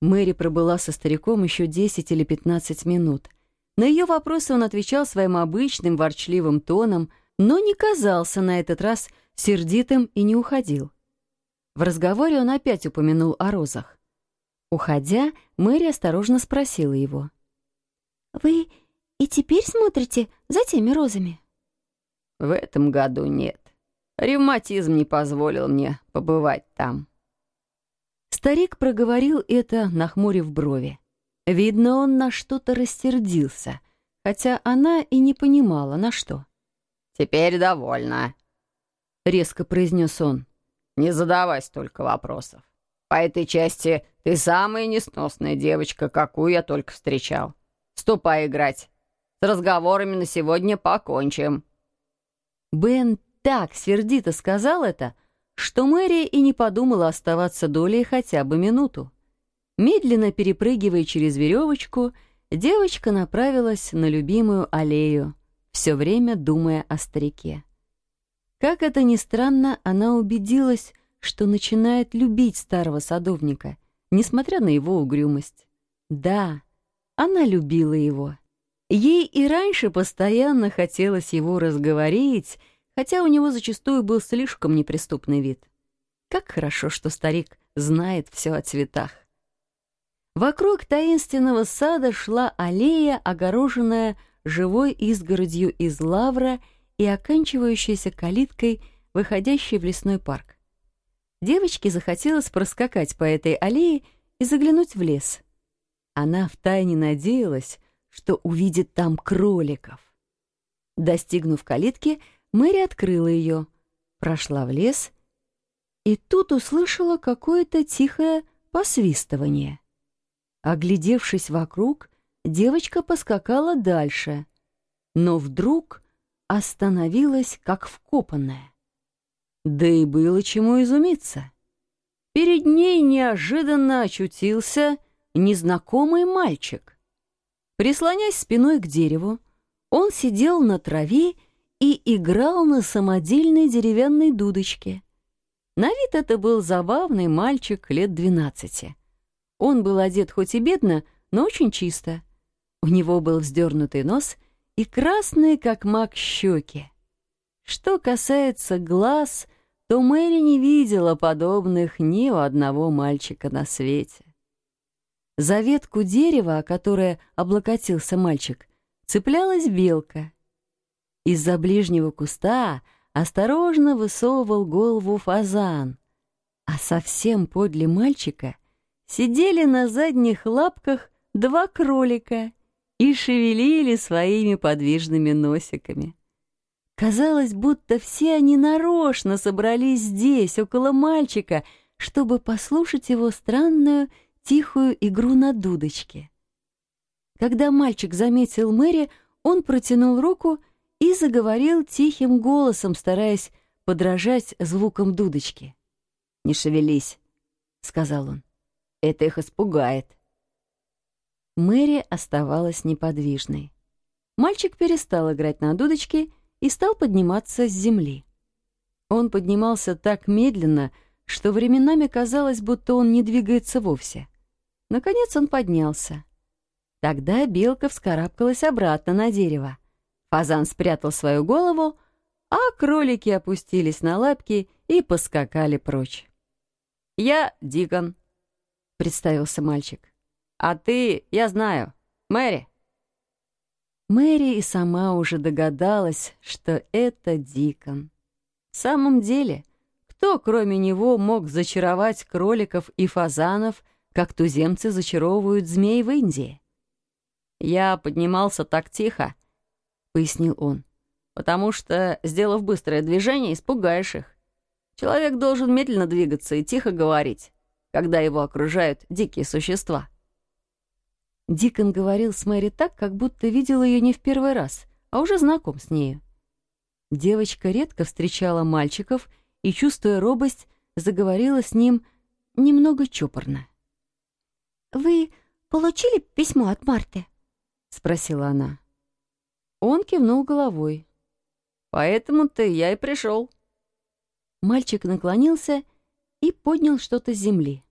Мэри пробыла со стариком еще 10 или 15 минут. На ее вопросы он отвечал своим обычным ворчливым тоном, но не казался на этот раз сердитым и не уходил. В разговоре он опять упомянул о розах. Уходя, Мэри осторожно спросила его. «Вы и теперь смотрите за теми розами?» «В этом году нет. Ревматизм не позволил мне побывать там». Старик проговорил это, нахмурив брови. Видно, он на что-то рассердился, хотя она и не понимала, на что. «Теперь довольна», — резко произнес он. «Не задавай столько вопросов. По этой части ты самая несносная девочка, какую я только встречал. Ступай играть. С разговорами на сегодня покончим». Бен так сердито сказал это, что Мэри и не подумала оставаться долей хотя бы минуту. Медленно перепрыгивая через веревочку, девочка направилась на любимую аллею, все время думая о старике. Как это ни странно, она убедилась, что начинает любить старого садовника, несмотря на его угрюмость. Да, она любила его. Ей и раньше постоянно хотелось его разговорить, хотя у него зачастую был слишком неприступный вид. Как хорошо, что старик знает все о цветах. Вокруг таинственного сада шла аллея, огороженная живой изгородью из лавра и оканчивающейся калиткой, выходящей в лесной парк. Девочке захотелось проскакать по этой аллее и заглянуть в лес. Она втайне надеялась, что увидит там кроликов. Достигнув калитки, Мэри открыла ее, прошла в лес и тут услышала какое-то тихое посвистывание. Оглядевшись вокруг, девочка поскакала дальше, но вдруг остановилась как вкопанная. Да и было чему изумиться. Перед ней неожиданно очутился незнакомый мальчик. Прислонясь спиной к дереву, он сидел на траве и играл на самодельной деревянной дудочке. На вид это был забавный мальчик лет двенадцати. Он был одет хоть и бедно, но очень чисто. У него был вздернутый нос и красные, как мак, щеки. Что касается глаз, то Мэри не видела подобных ни у одного мальчика на свете. За ветку дерева, о которое облокотился мальчик, цеплялась белка — из-за ближнего куста осторожно высовывал голову фазан, а совсем подле мальчика сидели на задних лапках два кролика и шевелили своими подвижными носиками. Казалось, будто все они нарочно собрались здесь, около мальчика, чтобы послушать его странную, тихую игру на дудочке. Когда мальчик заметил Мэри, он протянул руку и заговорил тихим голосом, стараясь подражать звукам дудочки. «Не шевелись», — сказал он. «Это их испугает». Мэри оставалась неподвижной. Мальчик перестал играть на дудочке и стал подниматься с земли. Он поднимался так медленно, что временами казалось, будто он не двигается вовсе. Наконец он поднялся. Тогда белка вскарабкалась обратно на дерево. Фазан спрятал свою голову, а кролики опустились на лапки и поскакали прочь. «Я Дикон», — представился мальчик. «А ты, я знаю, Мэри». Мэри и сама уже догадалась, что это Дикон. В самом деле, кто, кроме него, мог зачаровать кроликов и фазанов, как туземцы зачаровывают змей в Индии? Я поднимался так тихо, — пояснил он. «Потому что, сделав быстрое движение, испугаешь их. Человек должен медленно двигаться и тихо говорить, когда его окружают дикие существа». Дикон говорил с Мэри так, как будто видел ее не в первый раз, а уже знаком с нею. Девочка редко встречала мальчиков и, чувствуя робость, заговорила с ним немного чопорно. «Вы получили письмо от Марты?» — спросила она. Он кивнул головой. «Поэтому-то я и пришел». Мальчик наклонился и поднял что-то с земли.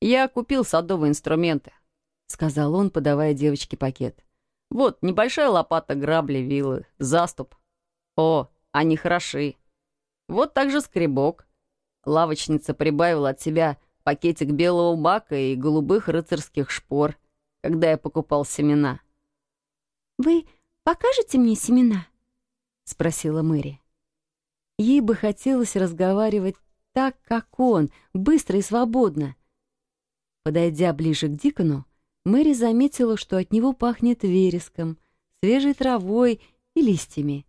«Я купил садовые инструменты», — сказал он, подавая девочке пакет. «Вот, небольшая лопата, грабли, вилы, заступ. О, они хороши. Вот также скребок». Лавочница прибавила от себя пакетик белого мака и голубых рыцарских шпор, когда я покупал семена. «Вы покажете мне семена?» — спросила Мэри. Ей бы хотелось разговаривать так, как он, быстро и свободно. Подойдя ближе к Дикону, Мэри заметила, что от него пахнет вереском, свежей травой и листьями.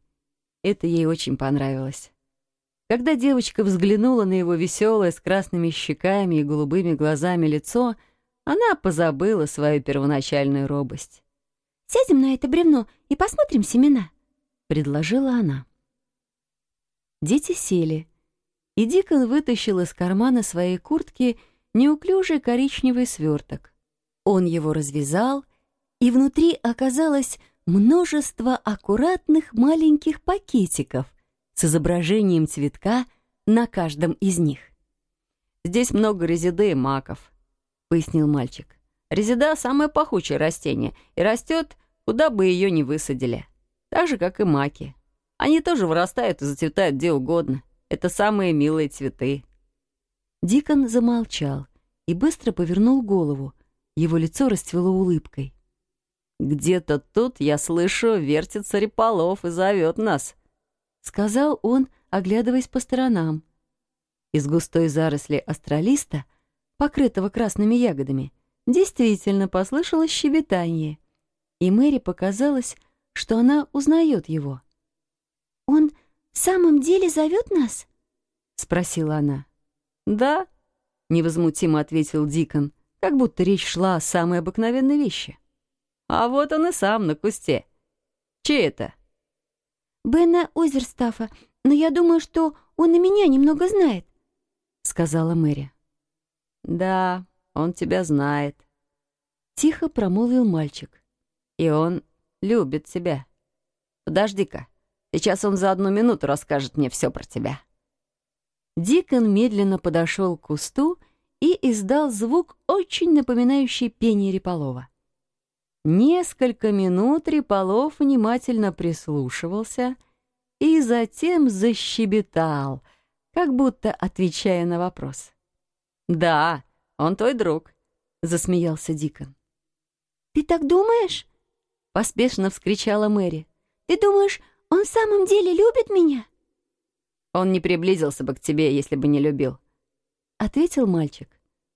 Это ей очень понравилось. Когда девочка взглянула на его веселое с красными щеками и голубыми глазами лицо, она позабыла свою первоначальную робость. «Сядем на это бревно и посмотрим семена», — предложила она. Дети сели, и Дикон вытащил из кармана своей куртки неуклюжий коричневый сверток. Он его развязал, и внутри оказалось множество аккуратных маленьких пакетиков с изображением цветка на каждом из них. «Здесь много резиды и маков», — пояснил мальчик. «Резида — самое пахучее растение и растет, куда бы ее ни высадили, так же, как и маки». Они тоже вырастают и зацветают где угодно. Это самые милые цветы». Дикон замолчал и быстро повернул голову. Его лицо расцвело улыбкой. «Где-то тут, я слышу, вертится Реполов и зовет нас», — сказал он, оглядываясь по сторонам. Из густой заросли астролиста, покрытого красными ягодами, действительно послышалось щебетание, и Мэри показалось, что она узнает его. «Он в самом деле зовет нас?» — спросила она. «Да», — невозмутимо ответил Дикон, как будто речь шла о самой обыкновенной вещи. «А вот он и сам на кусте. Чей это?» «Бена Озерстафа, но я думаю, что он и меня немного знает», — сказала Мэри. «Да, он тебя знает», — тихо промолвил мальчик. «И он любит тебя. Подожди-ка, Сейчас он за одну минуту расскажет мне все про тебя». Дикон медленно подошел к кусту и издал звук, очень напоминающий пение Реполова. Несколько минут Реполов внимательно прислушивался и затем защебетал, как будто отвечая на вопрос. «Да, он твой друг», — засмеялся Дикон. «Ты так думаешь?» — поспешно вскричала Мэри. «Ты думаешь, он в самом деле любит меня?» «Он не приблизился бы к тебе, если бы не любил», — ответил мальчик.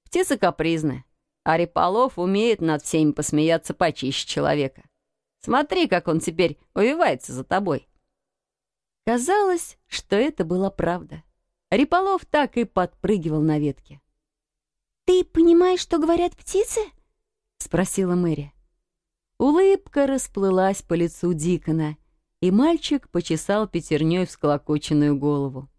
«Птица капризная, а Реполов умеет над всеми посмеяться почище человека. Смотри, как он теперь увивается за тобой». Казалось, что это была правда. Реполов так и подпрыгивал на ветке. «Ты понимаешь, что говорят птицы?» — спросила Мэри. Улыбка расплылась по лицу Дикона, и мальчик почесал пятерней всколокоченную голову.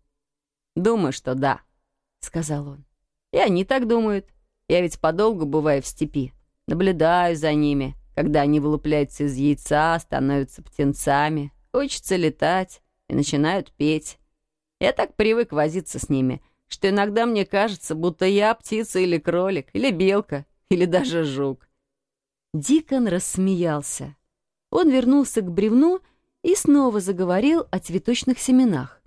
«Думаю, что да», — сказал он. «И они так думают. Я ведь подолгу бываю в степи. Наблюдаю за ними, когда они вылупляются из яйца, становятся птенцами, учатся летать и начинают петь. Я так привык возиться с ними, что иногда мне кажется, будто я птица или кролик, или белка, или даже жук». Дикон рассмеялся. Он вернулся к бревну и снова заговорил о цветочных семенах.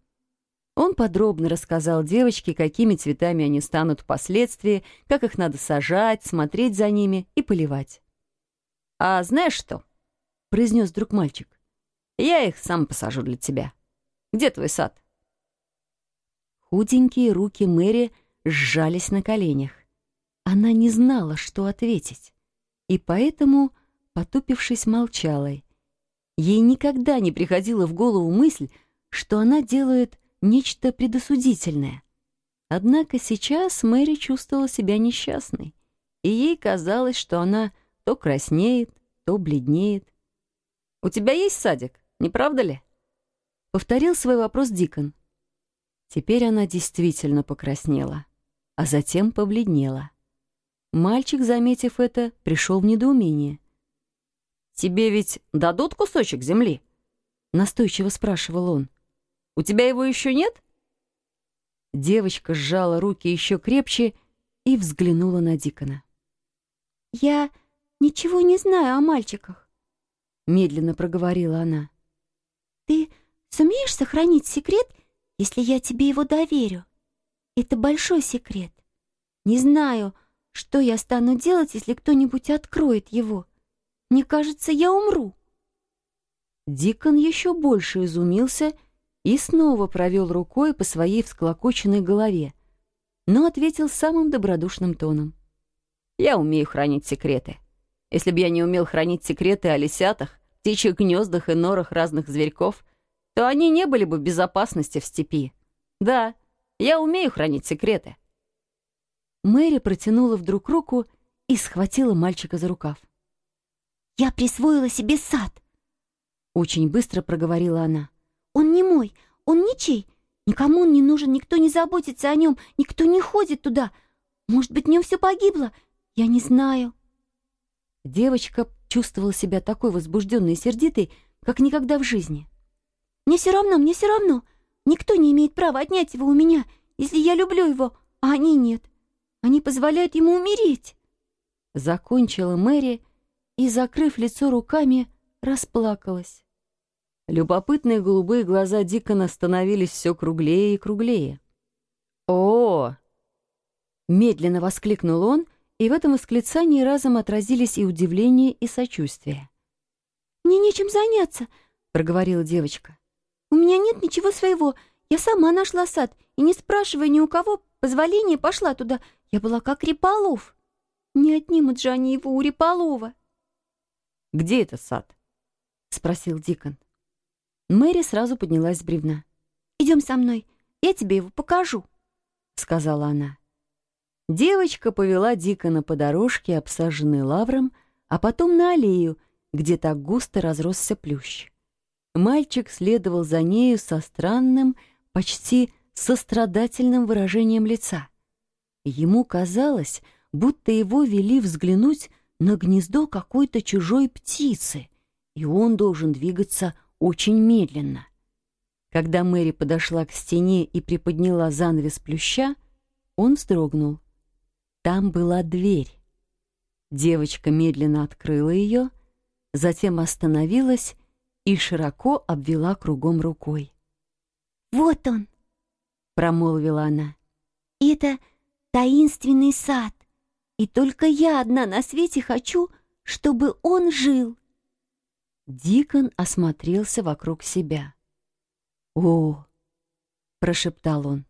Он подробно рассказал девочке, какими цветами они станут впоследствии, как их надо сажать, смотреть за ними и поливать. «А знаешь что?» — произнес вдруг мальчик. «Я их сам посажу для тебя. Где твой сад?» Худенькие руки Мэри сжались на коленях. Она не знала, что ответить, и поэтому, потупившись, молчала Ей никогда не приходила в голову мысль, что она делает нечто предосудительное. Однако сейчас Мэри чувствовала себя несчастной, и ей казалось, что она то краснеет, то бледнеет. «У тебя есть садик, не правда ли?» — повторил свой вопрос Дикон. Теперь она действительно покраснела, а затем побледнела. Мальчик, заметив это, пришел в недоумение — «Тебе ведь дадут кусочек земли?» — настойчиво спрашивал он. «У тебя его еще нет?» Девочка сжала руки еще крепче и взглянула на Дикона. «Я ничего не знаю о мальчиках», — медленно проговорила она. «Ты сумеешь сохранить секрет, если я тебе его доверю? Это большой секрет. Не знаю, что я стану делать, если кто-нибудь откроет его. Мне кажется, я умру». Дикон еще больше изумился и снова провел рукой по своей всклокоченной голове, но ответил самым добродушным тоном. «Я умею хранить секреты. Если бы я не умел хранить секреты о лисятах, птичьих гнездах и норах разных зверьков, то они не были бы в безопасности в степи. Да, я умею хранить секреты». Мэри протянула вдруг руку и схватила мальчика за рукав. «Я присвоила себе сад!» Очень быстро проговорила она. «Он не мой, он ничей. Никому он не нужен, никто не заботится о нем, никто не ходит туда. Может быть, в нем все погибло? Я не знаю». Девочка чувствовала себя такой возбужденной и сердитой, как никогда в жизни. «Мне все равно, мне все равно. Никто не имеет права отнять его у меня, если я люблю его, а они нет. Они позволяют ему умереть!» Закончила Мэри и, закрыв лицо руками, расплакалась. Любопытные голубые глаза Дикона становились все круглее и круглее. «О!» Медленно воскликнул он, и в этом восклицании разом отразились и удивление, и сочувствие. «Мне нечем заняться», — проговорила девочка. «У меня нет ничего своего. Я сама нашла сад, и, не спрашивая ни у кого, позволения пошла туда. Я была как Реполов. Не отнимут же они его у Реполова. «Где это сад?» — спросил Дикон. Мэри сразу поднялась с бревна. «Идем со мной, я тебе его покажу», — сказала она. Девочка повела Дикона по дорожке, обсаженной лавром, а потом на аллею, где так густо разросся плющ. Мальчик следовал за нею со странным, почти сострадательным выражением лица. Ему казалось, будто его вели взглянуть на гнездо какой-то чужой птицы, и он должен двигаться очень медленно. Когда Мэри подошла к стене и приподняла занавес плюща, он вздрогнул. Там была дверь. Девочка медленно открыла ее, затем остановилась и широко обвела кругом рукой. «Вот он!» — промолвила она. «Это таинственный сад, и только я одна на свете хочу, чтобы он жил». Дикон осмотрелся вокруг себя. «О!» — прошептал он.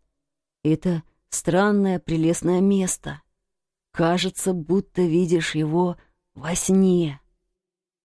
«Это странное прелестное место. Кажется, будто видишь его во сне».